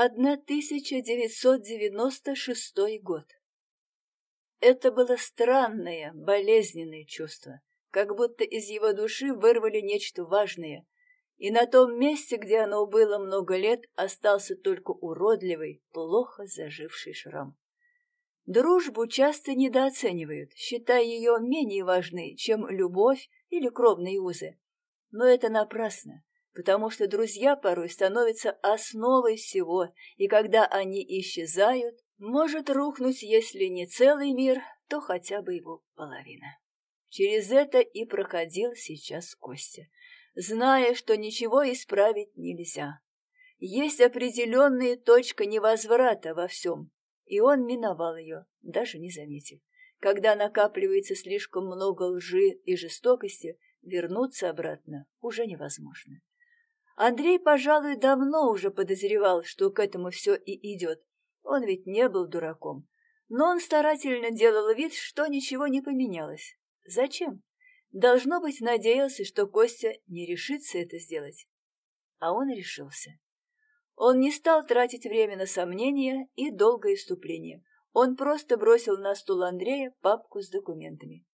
1996 год. Это было странное, болезненное чувство, как будто из его души вырвали нечто важное, и на том месте, где оно было много лет, остался только уродливый, плохо заживший шрам. Дружбу часто недооценивают, считая ее менее важной, чем любовь или кровные узы. Но это напрасно, потому что друзья порой становятся основой всего, и когда они исчезают, может рухнуть, если не целый мир, то хотя бы его половина. Через это и проходил сейчас Костя, зная, что ничего исправить нельзя. Есть определенная точка невозврата во всем, и он миновал ее, даже не заметив. Когда накапливается слишком много лжи и жестокости, вернуться обратно уже невозможно. Андрей, пожалуй, давно уже подозревал, что к этому все и идет. Он ведь не был дураком. Но он старательно делал вид, что ничего не поменялось. Зачем? Должно быть, надеялся, что Костя не решится это сделать. А он решился. Он не стал тратить время на сомнения и долгое вступление. Он просто бросил на стул Андрея папку с документами.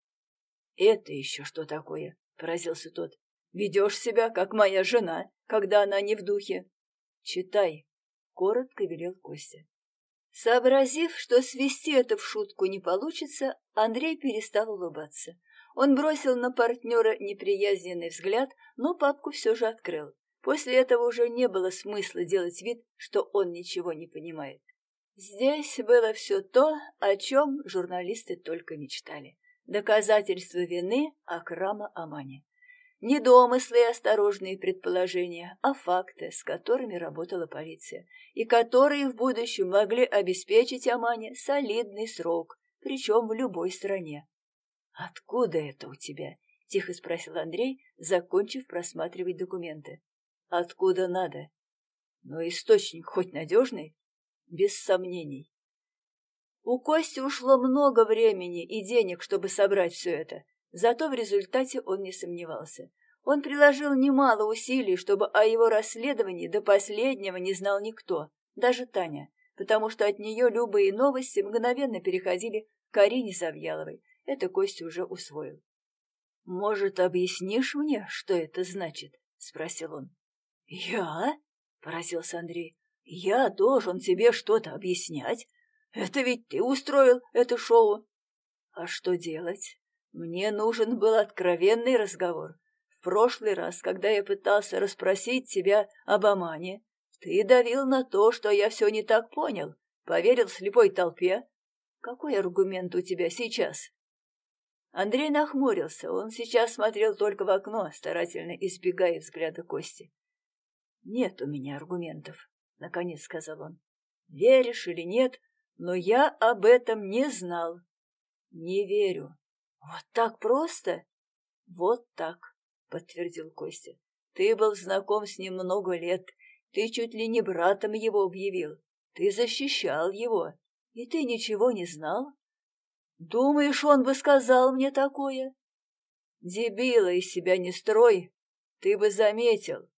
«Это еще что такое?» — поразился тот. «Ведешь себя, как моя жена, когда она не в духе». «Читай», — коротко велел Костя. Сообразив, что свести это в шутку не получится, Андрей перестал улыбаться. Он бросил на партнера неприязненный взгляд, но папку все же открыл. После этого уже не было смысла делать вид, что он ничего не понимает. Здесь было все то, о чем журналисты только мечтали. Доказательства вины Акрама Амани. Не домыслы и осторожные предположения, а факты, с которыми работала полиция, и которые в будущем могли обеспечить Амане солидный срок, причем в любой стране. «Откуда это у тебя?» — тихо спросил Андрей, закончив просматривать документы. «Откуда надо?» «Но источник хоть надежный?» «Без сомнений». У Кости ушло много времени и денег, чтобы собрать все это. Зато в результате он не сомневался. Он приложил немало усилий, чтобы о его расследовании до последнего не знал никто, даже Таня, потому что от нее любые новости мгновенно переходили к Арине Завьяловой, это Костя уже усвоил. «Может, объяснишь мне, что это значит?» — спросил он. «Я?» — поразился Андрей. «Я должен тебе что-то объяснять? Это ведь ты устроил это шоу!» «А что делать? Мне нужен был откровенный разговор. В прошлый раз, когда я пытался расспросить тебя об Амане, ты давил на то, что я все не так понял, поверил слепой толпе. Какой аргумент у тебя сейчас?» Андрей нахмурился. Он сейчас смотрел только в окно, старательно избегая взгляда Кости. «Нет у меня аргументов», — наконец сказал он. «Веришь или нет, но я об этом не знал». «Не верю». «Вот так просто?» «Вот так», — подтвердил Костя. «Ты был знаком с ним много лет. Ты чуть ли не братом его объявил. Ты защищал его. И ты ничего не знал?» Думаешь, он бы сказал мне такое? Дебила из себя не строй, ты бы заметил.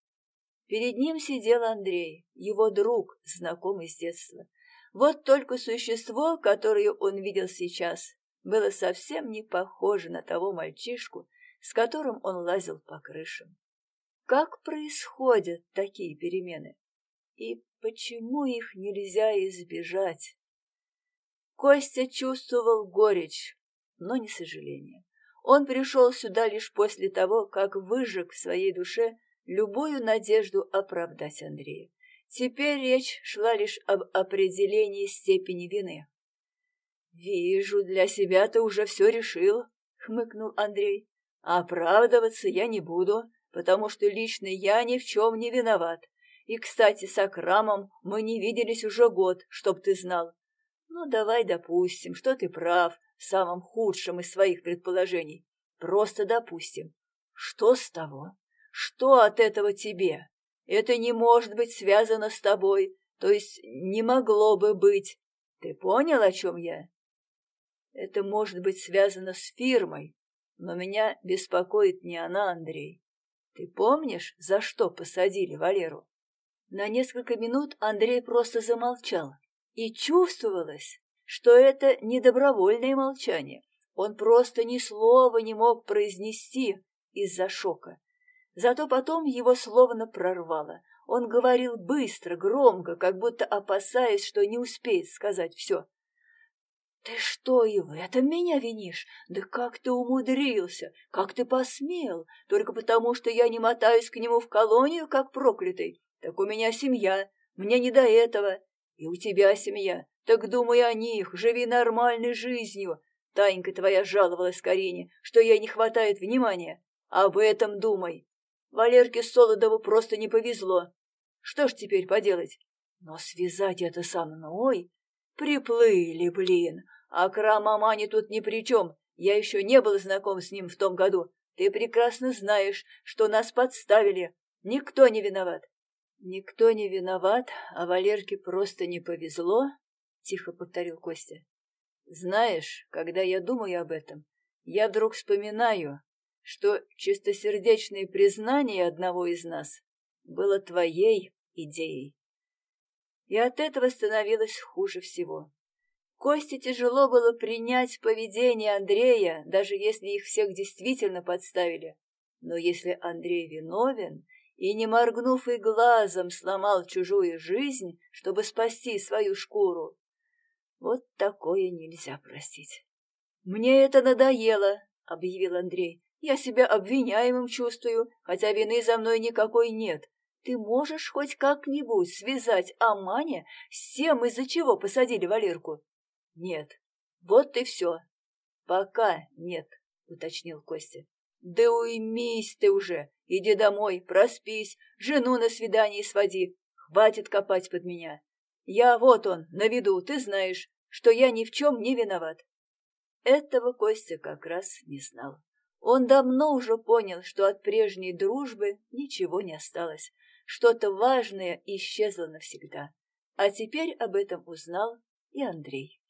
Перед ним сидел Андрей, его друг, знакомый с детства. Вот только существо, которое он видел сейчас, было совсем не похоже на того мальчишку, с которым он лазил по крышам. Как происходят такие перемены? И почему их нельзя избежать? Костя чувствовал горечь, но не сожаление. Он пришел сюда лишь после того, как выжег в своей душе любую надежду оправдать Андрея. Теперь речь шла лишь об определении степени вины. «Вижу, для себя ты уже все решил», — хмыкнул Андрей. «Оправдываться я не буду, потому что лично я ни в чем не виноват. И, кстати, с Акрамом мы не виделись уже год, чтоб ты знал. Ну, давай допустим, что ты прав в самом худшем из своих предположений. Просто допустим. Что с того? Что от этого тебе? Это не может быть связано с тобой, то есть не могло бы быть. Ты понял, о чем я? Это может быть связано с фирмой, но меня беспокоит не она, Андрей. Ты помнишь, за что посадили Валеру? На несколько минут Андрей просто замолчал. И чувствовалось, что это не добровольное молчание. Он просто ни слова не мог произнести из-за шока. Зато потом его словно прорвало. Он говорил быстро, громко, как будто опасаясь, что не успеет сказать все. «Ты что, и в этом меня винишь? Да как ты умудрился? Как ты посмел? Только потому, что я не мотаюсь к нему в колонию, как проклятый? Так у меня семья, мне не до этого. И у тебя семья. Так думай о них, живи нормальной жизнью. Танька твоя жаловалась Карине, что ей не хватает внимания. Об этом думай. Валерке Солодову просто не повезло. Что ж теперь поделать? Но связать это со мной? Приплыли, блин. А Крамамани тут ни при чем. Я еще не был знаком с ним в том году. Ты прекрасно знаешь, что нас подставили. Никто не виноват. Никто не виноват, а Валерке просто не повезло, тихо повторил Костя. Знаешь, когда я думаю об этом, я вдруг вспоминаю, что чистосердечное признание одного из нас было твоей идеей. И от этого становилось хуже всего. Косте тяжело было принять поведение Андрея, даже если их всех действительно подставили. Но если Андрей виновен и, не моргнув и глазом, сломал чужую жизнь, чтобы спасти свою шкуру, вот такое нельзя простить. «Мне это надоело», — объявил Андрей. «Я себя обвиняемым чувствую, хотя вины за мной никакой нет. Ты можешь хоть как-нибудь связать Амане с тем, из-за чего посадили Валерку?» «Нет. Вот и все. Пока нет», — уточнил Костя. «Да уймись ты уже! Иди домой, проспись, жену на свидание своди. Хватит копать под меня. Я вот он, на виду, ты знаешь, что я ни в чем не виноват». Этого Костя как раз не знал. Он давно уже понял, что от прежней дружбы ничего не осталось. Что-то важное исчезло навсегда. А теперь об этом узнал и Андрей.